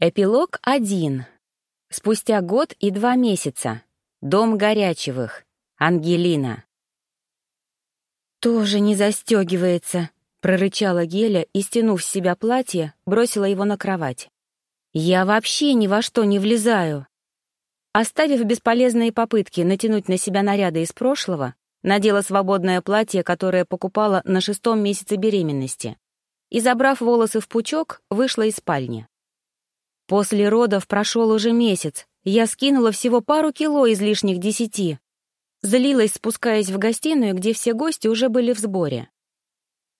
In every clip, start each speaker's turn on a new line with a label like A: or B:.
A: Эпилог один. Спустя год и два месяца. Дом Горячевых. Ангелина. «Тоже не застегивается», — прорычала Геля и, стянув с себя платье, бросила его на кровать. «Я вообще ни во что не влезаю». Оставив бесполезные попытки натянуть на себя наряды из прошлого, надела свободное платье, которое покупала на шестом месяце беременности, и, забрав волосы в пучок, вышла из спальни. После родов прошел уже месяц, я скинула всего пару кило из лишних десяти. Злилась, спускаясь в гостиную, где все гости уже были в сборе.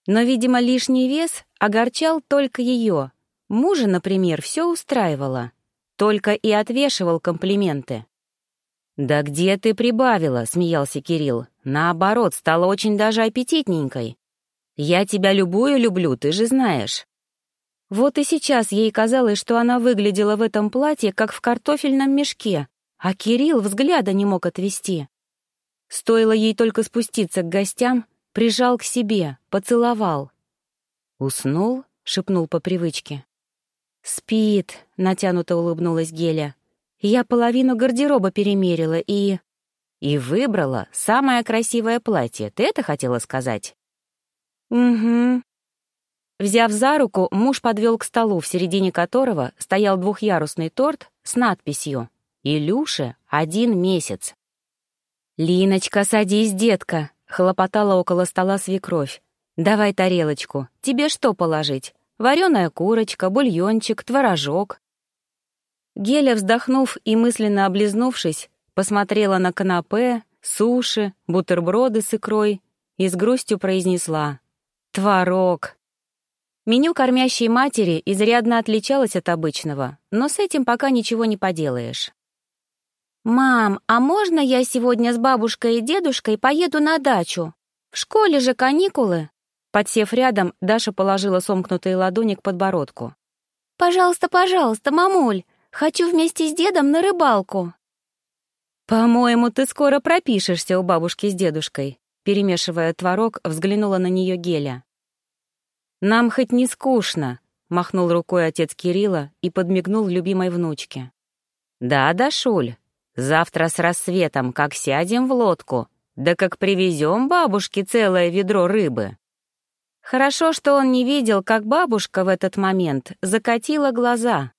A: Но, видимо, лишний вес огорчал только ее. Мужа, например, все устраивало. Только и отвешивал комплименты. «Да где ты прибавила?» — смеялся Кирилл. «Наоборот, стала очень даже аппетитненькой. Я тебя любую люблю, ты же знаешь». Вот и сейчас ей казалось, что она выглядела в этом платье, как в картофельном мешке, а Кирилл взгляда не мог отвести. Стоило ей только спуститься к гостям, прижал к себе, поцеловал. «Уснул?» — шепнул по привычке. «Спит», — натянуто улыбнулась Геля. «Я половину гардероба перемерила и...» «И выбрала самое красивое платье, ты это хотела сказать?» «Угу», Взяв за руку, муж подвел к столу, в середине которого стоял двухъярусный торт с надписью «Илюше один месяц». «Линочка, садись, детка!» — хлопотала около стола свекровь. «Давай тарелочку. Тебе что положить? Вареная курочка, бульончик, творожок». Геля, вздохнув и мысленно облизнувшись, посмотрела на канапе, суши, бутерброды с икрой и с грустью произнесла «Творог». Меню кормящей матери изрядно отличалось от обычного, но с этим пока ничего не поделаешь. «Мам, а можно я сегодня с бабушкой и дедушкой поеду на дачу? В школе же каникулы?» Подсев рядом, Даша положила сомкнутые ладони к подбородку. «Пожалуйста, пожалуйста, мамуль, хочу вместе с дедом на рыбалку». «По-моему, ты скоро пропишешься у бабушки с дедушкой», перемешивая творог, взглянула на нее Геля. «Нам хоть не скучно», — махнул рукой отец Кирилла и подмигнул любимой внучке. «Да, Дашуль, завтра с рассветом как сядем в лодку, да как привезем бабушке целое ведро рыбы». Хорошо, что он не видел, как бабушка в этот момент закатила глаза.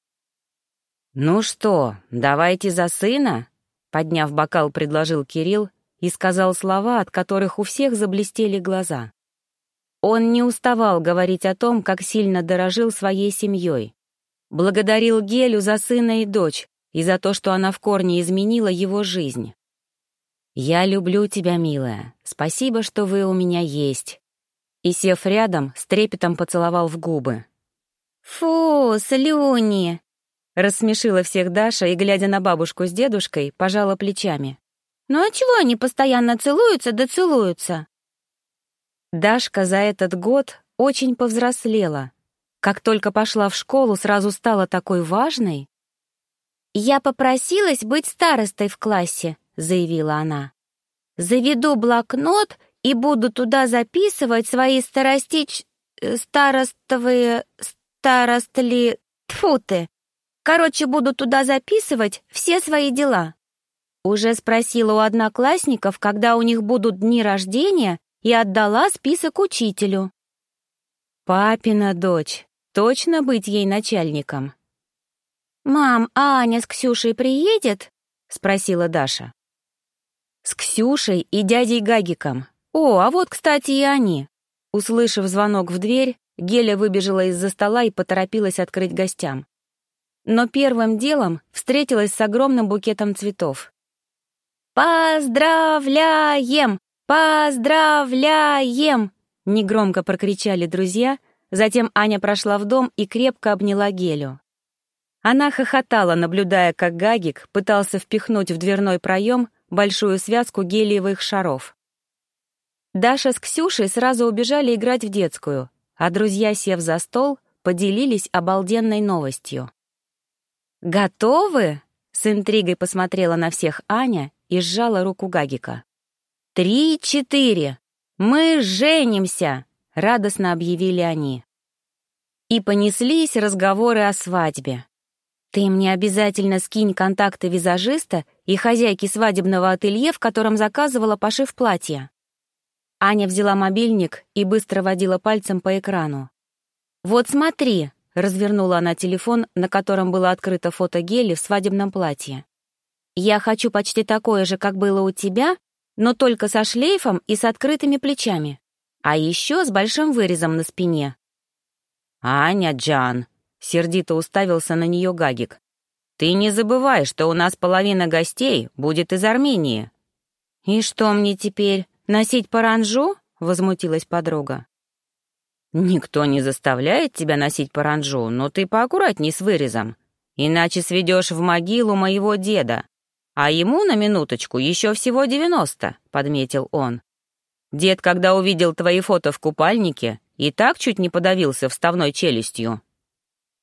A: «Ну что, давайте за сына?» — подняв бокал, предложил Кирилл и сказал слова, от которых у всех заблестели глаза. Он не уставал говорить о том, как сильно дорожил своей семьей. Благодарил Гелю за сына и дочь и за то, что она в корне изменила его жизнь. «Я люблю тебя, милая. Спасибо, что вы у меня есть». И, сев рядом, с трепетом поцеловал в губы. «Фу, слюни!» Рассмешила всех Даша и, глядя на бабушку с дедушкой, пожала плечами. «Ну а чего они постоянно целуются да целуются? Дашка за этот год очень повзрослела. Как только пошла в школу, сразу стала такой важной. «Я попросилась быть старостой в классе», — заявила она. «Заведу блокнот и буду туда записывать свои старостич... старостовые... старостли... тьфу ты! Короче, буду туда записывать все свои дела». Уже спросила у одноклассников, когда у них будут дни рождения, и отдала список учителю. Папина дочь. Точно быть ей начальником. «Мам, а Аня с Ксюшей приедет?» — спросила Даша. «С Ксюшей и дядей Гагиком. О, а вот, кстати, и они». Услышав звонок в дверь, Геля выбежала из-за стола и поторопилась открыть гостям. Но первым делом встретилась с огромным букетом цветов. «Поздравляем! «Поздравляем!» — негромко прокричали друзья, затем Аня прошла в дом и крепко обняла Гелю. Она хохотала, наблюдая, как Гагик пытался впихнуть в дверной проем большую связку гелиевых шаров. Даша с Ксюшей сразу убежали играть в детскую, а друзья, сев за стол, поделились обалденной новостью. «Готовы?» — с интригой посмотрела на всех Аня и сжала руку Гагика. «Три-четыре! Мы женимся!» — радостно объявили они. И понеслись разговоры о свадьбе. «Ты мне обязательно скинь контакты визажиста и хозяйки свадебного ателье, в котором заказывала пошив платья». Аня взяла мобильник и быстро водила пальцем по экрану. «Вот смотри», — развернула она телефон, на котором было открыто фото Гели в свадебном платье. «Я хочу почти такое же, как было у тебя, но только со шлейфом и с открытыми плечами, а еще с большим вырезом на спине».
B: «Аня Джан», Сердито уставился на нее Гагик. «Ты не забывай, что у нас половина гостей будет из Армении».
A: «И что мне теперь, носить паранжу?» — возмутилась подруга.
B: «Никто не заставляет тебя носить паранжу, но ты поаккуратней с вырезом, иначе сведешь в могилу моего деда. А ему, на минуточку, еще всего девяносто», — подметил он. «Дед, когда увидел твои фото в купальнике, и так чуть не подавился вставной челюстью».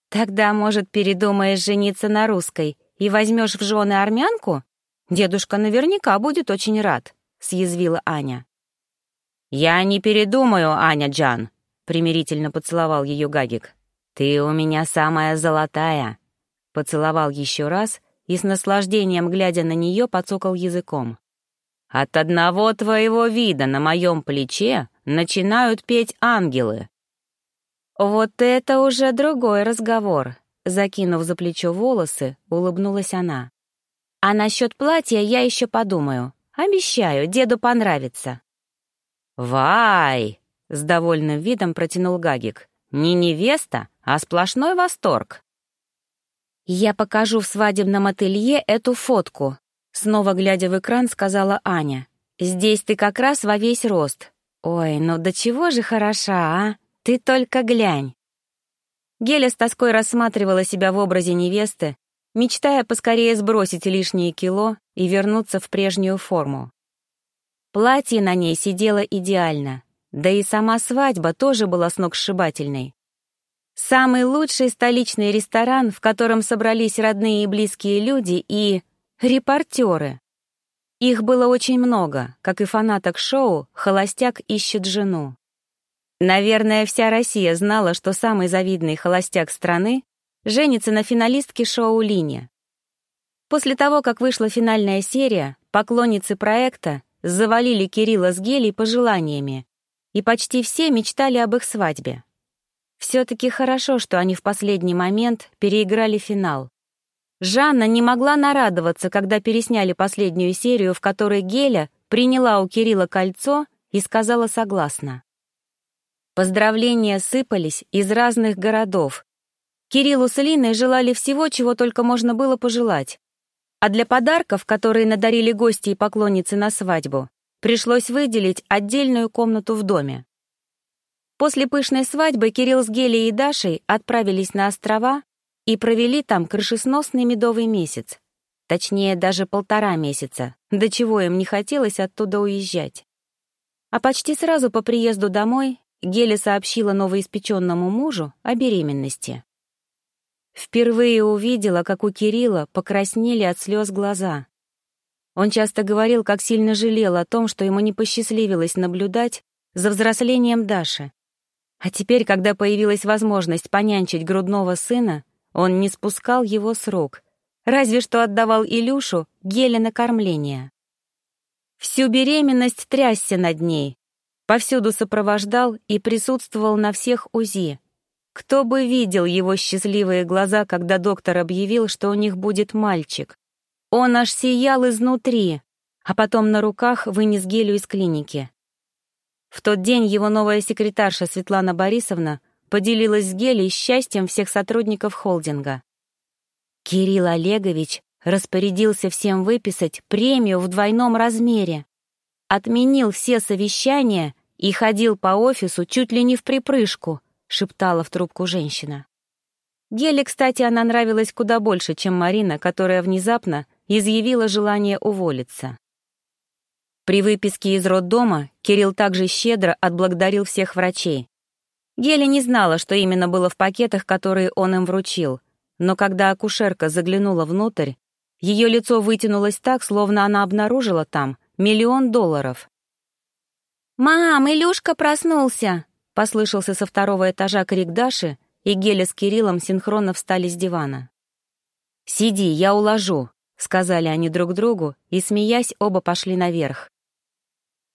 A: Тогда, может, передумаешь жениться на русской и возьмешь в жены армянку? Дедушка наверняка будет очень рад», — съязвила Аня.
B: «Я не передумаю, Аня Джан», — примирительно поцеловал ее Гагик. «Ты у меня самая золотая», — поцеловал еще раз и с наслаждением, глядя на нее, подсокал языком. «От одного твоего вида на моем плече начинают петь ангелы.
A: «Вот это уже другой разговор», — закинув за плечо волосы, улыбнулась она. «А насчет платья я еще подумаю. Обещаю, деду понравится».
B: «Вай!» — с довольным видом протянул Гагик. «Не невеста, а сплошной восторг».
A: «Я покажу в свадебном ателье эту фотку», — снова глядя в экран, сказала Аня. «Здесь ты как раз во весь рост. Ой, ну до чего же хороша, а?» «Ты только глянь!» Геля с тоской рассматривала себя в образе невесты, мечтая поскорее сбросить лишние кило и вернуться в прежнюю форму. Платье на ней сидело идеально, да и сама свадьба тоже была сногсшибательной. Самый лучший столичный ресторан, в котором собрались родные и близкие люди и... репортеры. Их было очень много, как и фанаток шоу «Холостяк ищет жену». Наверное, вся Россия знала, что самый завидный холостяк страны женится на финалистке шоу «Линия». После того, как вышла финальная серия, поклонницы проекта завалили Кирилла с Гелей пожеланиями, и почти все мечтали об их свадьбе. Все-таки хорошо, что они в последний момент переиграли финал. Жанна не могла нарадоваться, когда пересняли последнюю серию, в которой Геля приняла у Кирилла кольцо и сказала согласно. Поздравления сыпались из разных городов. Кириллу с Линой желали всего, чего только можно было пожелать. А для подарков, которые надарили гости и поклонницы на свадьбу, пришлось выделить отдельную комнату в доме. После пышной свадьбы Кирилл с Гелией и Дашей отправились на острова и провели там крышесносный медовый месяц. Точнее, даже полтора месяца, до чего им не хотелось оттуда уезжать. А почти сразу по приезду домой Геля сообщила новоиспеченному мужу о беременности. Впервые увидела, как у Кирилла покраснели от слез глаза. Он часто говорил, как сильно жалел о том, что ему не посчастливилось наблюдать за взрослением Даши. А теперь, когда появилась возможность понянчить грудного сына, он не спускал его с рук, разве что отдавал Илюшу Геле на кормление. Всю беременность трясся над ней, Повсюду сопровождал и присутствовал на всех УЗИ. Кто бы видел его счастливые глаза, когда доктор объявил, что у них будет мальчик. Он аж сиял изнутри, а потом на руках вынес Гелю из клиники. В тот день его новая секретарша Светлана Борисовна поделилась с Гелей счастьем всех сотрудников холдинга. Кирилл Олегович распорядился всем выписать премию в двойном размере отменил все совещания и ходил по офису чуть ли не в припрыжку», — шептала в трубку женщина. Геле, кстати, она нравилась куда больше, чем Марина, которая внезапно изъявила желание уволиться. При выписке из роддома Кирилл также щедро отблагодарил всех врачей. Геля не знала, что именно было в пакетах, которые он им вручил, но когда акушерка заглянула внутрь, ее лицо вытянулось так, словно она обнаружила там Миллион долларов. «Мам, Илюшка проснулся!» — послышался со второго этажа крик Даши, и Геля с Кириллом синхронно встали с дивана. «Сиди, я уложу», — сказали они друг другу, и, смеясь, оба пошли наверх.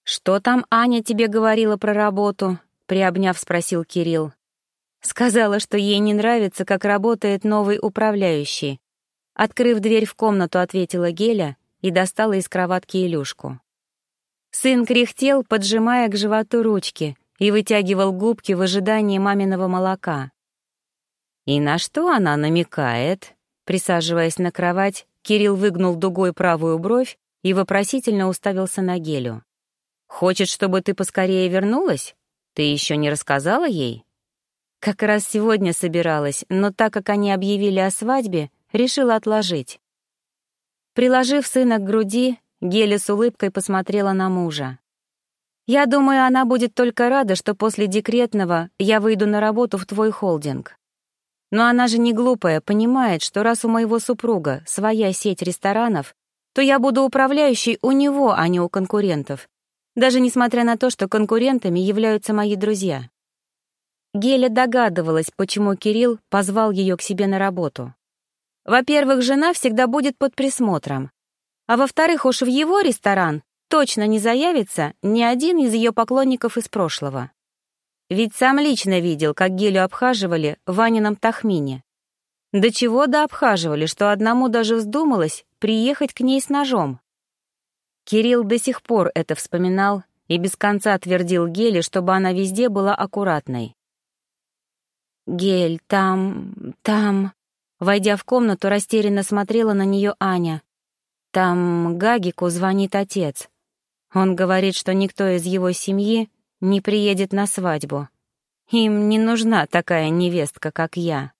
A: «Что там Аня тебе говорила про работу?» — приобняв, спросил Кирилл. Сказала, что ей не нравится, как работает новый управляющий. Открыв дверь в комнату, ответила Геля и достала из кроватки Илюшку. Сын кряхтел, поджимая к животу ручки, и вытягивал губки в ожидании маминого молока. «И на что она намекает?» Присаживаясь на кровать, Кирилл выгнул дугой правую бровь и вопросительно уставился на Гелю. «Хочет, чтобы ты поскорее вернулась? Ты еще не рассказала ей?» Как раз сегодня собиралась, но так как они объявили о свадьбе, решила отложить. Приложив сына к груди, Геля с улыбкой посмотрела на мужа. «Я думаю, она будет только рада, что после декретного я выйду на работу в твой холдинг. Но она же не глупая, понимает, что раз у моего супруга своя сеть ресторанов, то я буду управляющей у него, а не у конкурентов, даже несмотря на то, что конкурентами являются мои друзья. Геля догадывалась, почему Кирилл позвал ее к себе на работу. Во-первых, жена всегда будет под присмотром. А во-вторых, уж в его ресторан точно не заявится ни один из ее поклонников из прошлого. Ведь сам лично видел, как Гелю обхаживали в Ванином Тахмине. До чего до обхаживали, что одному даже вздумалось приехать к ней с ножом. Кирилл до сих пор это вспоминал и без конца твердил Геле, чтобы она везде была аккуратной. «Гель, там... там...» Войдя в комнату, растерянно смотрела на нее Аня. «Там Гагику звонит отец. Он говорит, что никто из его семьи не приедет на свадьбу. Им не нужна такая невестка, как я».